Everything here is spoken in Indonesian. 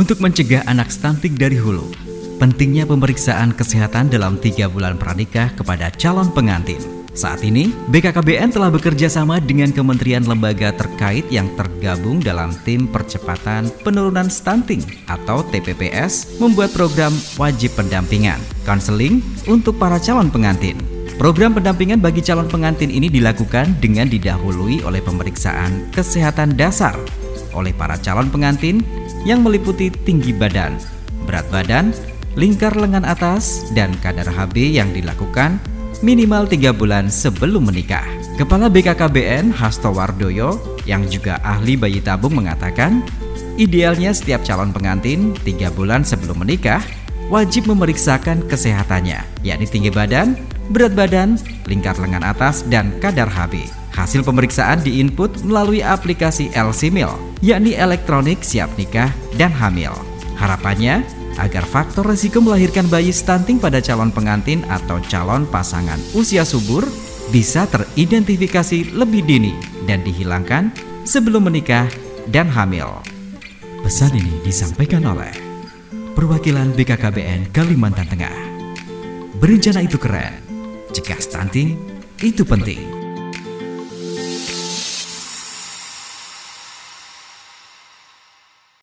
Untuk mencegah anak stunting dari hulu, pentingnya pemeriksaan kesehatan dalam tiga bulan pranikah kepada calon pengantin. Saat ini, BKKBN telah bekerja sama dengan kementerian lembaga terkait yang tergabung dalam tim percepatan penurunan stunting atau TPPS membuat program wajib pendampingan, konseling untuk para calon pengantin. Program pendampingan bagi calon pengantin ini dilakukan dengan didahului oleh pemeriksaan kesehatan dasar oleh para calon pengantin yang meliputi tinggi badan, berat badan, lingkar lengan atas, dan kadar HB yang dilakukan minimal tiga bulan sebelum menikah. Kepala BKKBN Hasto Wardoyo yang juga ahli bayi tabung mengatakan, idealnya setiap calon pengantin tiga bulan sebelum menikah wajib memeriksakan kesehatannya, yakni tinggi badan, berat badan, lingkar lengan atas, dan kadar HB. Hasil pemeriksaan diinput melalui aplikasi LCMIL, yakni elektronik siap nikah dan hamil. Harapannya, agar faktor resiko melahirkan bayi stunting pada calon pengantin atau calon pasangan usia subur bisa teridentifikasi lebih dini dan dihilangkan sebelum menikah dan hamil. Pesan ini disampaikan oleh perwakilan BKKBN Kalimantan Tengah. Berencana itu keren, jika stunting itu penting.